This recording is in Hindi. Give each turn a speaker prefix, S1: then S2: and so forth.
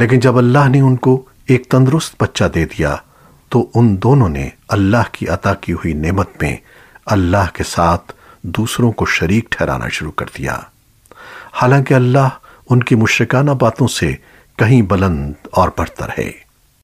S1: लेकिन जब अल्लाह ने उनको एक तंदुरुस्त बच्चा दे दिया तो उन दोनों ने अल्लाह की अता की हुई नेमत में अल्लाह के साथ दूसरों को शरीक ठहराना शुरू कर दिया। हालाँकि अल्लाह उनकी मुश्रकाना बातों से कहीं बुलंद और बढ़तर है